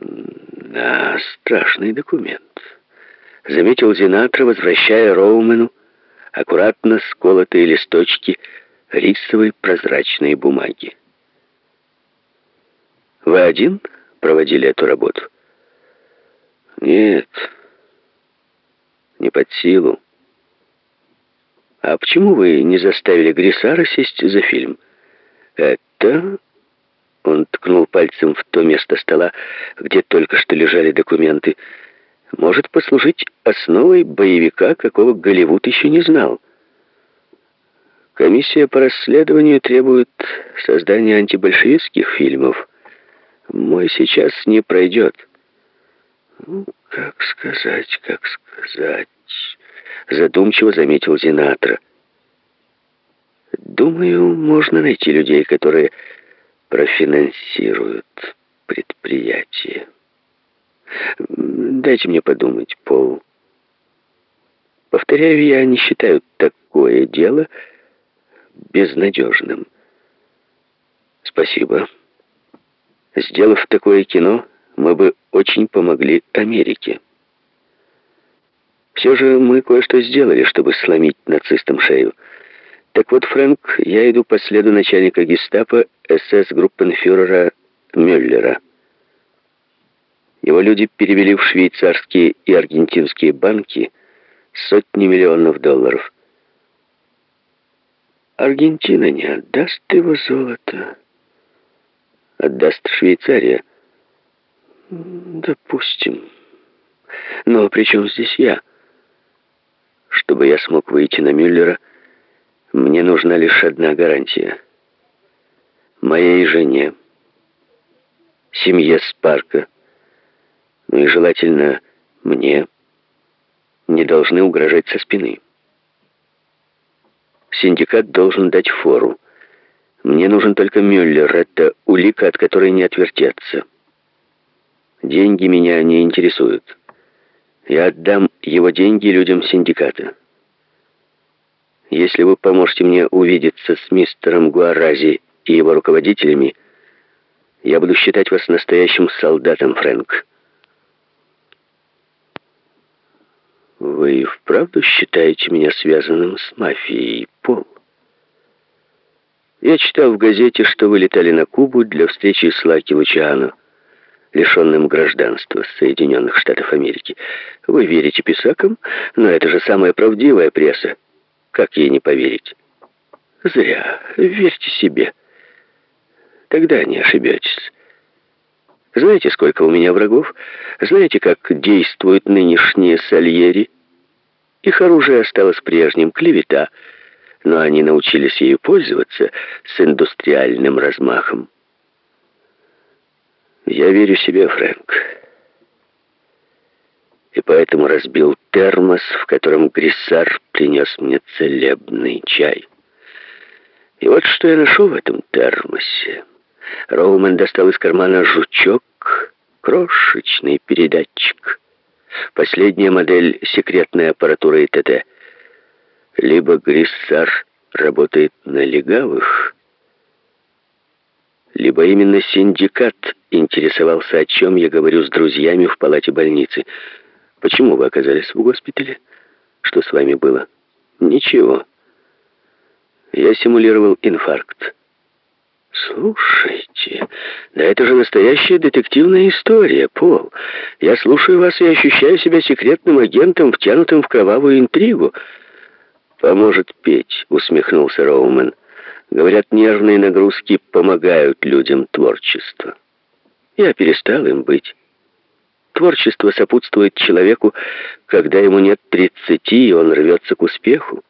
Да, страшный документ. Заметил Зинатра, возвращая Роумену аккуратно сколотые листочки рисовой прозрачной бумаги. Вы один проводили эту работу? Нет, не под силу. А почему вы не заставили Грисара сесть за фильм? Это... Он ткнул пальцем в то место стола, где только что лежали документы. Может послужить основой боевика, какого Голливуд еще не знал. Комиссия по расследованию требует создания антибольшевистских фильмов. Мой сейчас не пройдет. Ну, как сказать, как сказать задумчиво заметил Зинатра. Думаю, можно найти людей, которые профинансируют предприятие. Дайте мне подумать, Пол. Повторяю, я не считаю такое дело безнадежным. Спасибо. Сделав такое кино, мы бы очень помогли Америке. Все же мы кое-что сделали, чтобы сломить нацистам шею. Так вот, Фрэнк, я иду по следу начальника гестапо СС-группенфюрера Мюллера. Его люди перевели в швейцарские и аргентинские банки сотни миллионов долларов. Аргентина не отдаст его золото. Отдаст Швейцария. Допустим. Но при чем здесь я? Чтобы я смог выйти на Мюллера, мне нужна лишь одна гарантия. Моей жене, семье Спарка, ну и желательно мне, не должны угрожать со спины. Синдикат должен дать фору. Мне нужен только Мюллер, это улика, от которой не отвертеться. Деньги меня не интересуют. Я отдам его деньги людям синдиката. Если вы поможете мне увидеться с мистером Гуарази и его руководителями, я буду считать вас настоящим солдатом, Фрэнк. Вы вправду считаете меня связанным с мафией, Пол? Я читал в газете, что вы летали на Кубу для встречи с Лаки Лучиано лишенным гражданства Соединенных Штатов Америки. Вы верите писакам, но это же самая правдивая пресса. Как ей не поверить? Зря. Верьте себе. Тогда не ошибетесь. Знаете, сколько у меня врагов? Знаете, как действуют нынешние сальери? Их оружие осталось прежним, клевета, но они научились ею пользоваться с индустриальным размахом. Я верю себе, Фрэнк. И поэтому разбил термос, в котором Гриссар принес мне целебный чай. И вот что я нашел в этом термосе. Роумен достал из кармана жучок, крошечный передатчик. Последняя модель секретной аппаратуры ИТТ. Либо Гриссар работает на легавых, либо именно синдикат интересовался, о чем я говорю с друзьями в палате больницы. Почему вы оказались в госпитале? Что с вами было? Ничего. Я симулировал инфаркт. Слушайте, да это же настоящая детективная история, Пол. Я слушаю вас и ощущаю себя секретным агентом, втянутым в кровавую интригу. Поможет петь, усмехнулся Роумен. Говорят, нервные нагрузки помогают людям творчества. Я перестал им быть. Творчество сопутствует человеку, когда ему нет тридцати, и он рвется к успеху.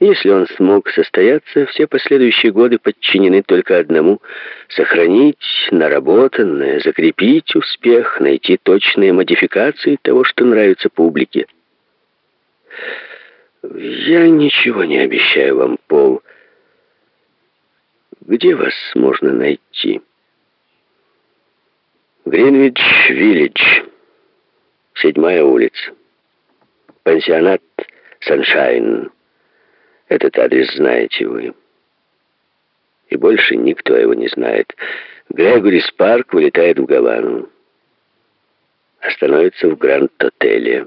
Если он смог состояться, все последующие годы подчинены только одному — сохранить наработанное, закрепить успех, найти точные модификации того, что нравится публике. Я ничего не обещаю вам, Пол, — где вас можно найти? Гринвич-Виллидж, седьмая улица. Пансионат Саншайн. Этот адрес знаете вы. И больше никто его не знает. Грегори Спарк вылетает в Гавану. остановится в Гранд-отеле.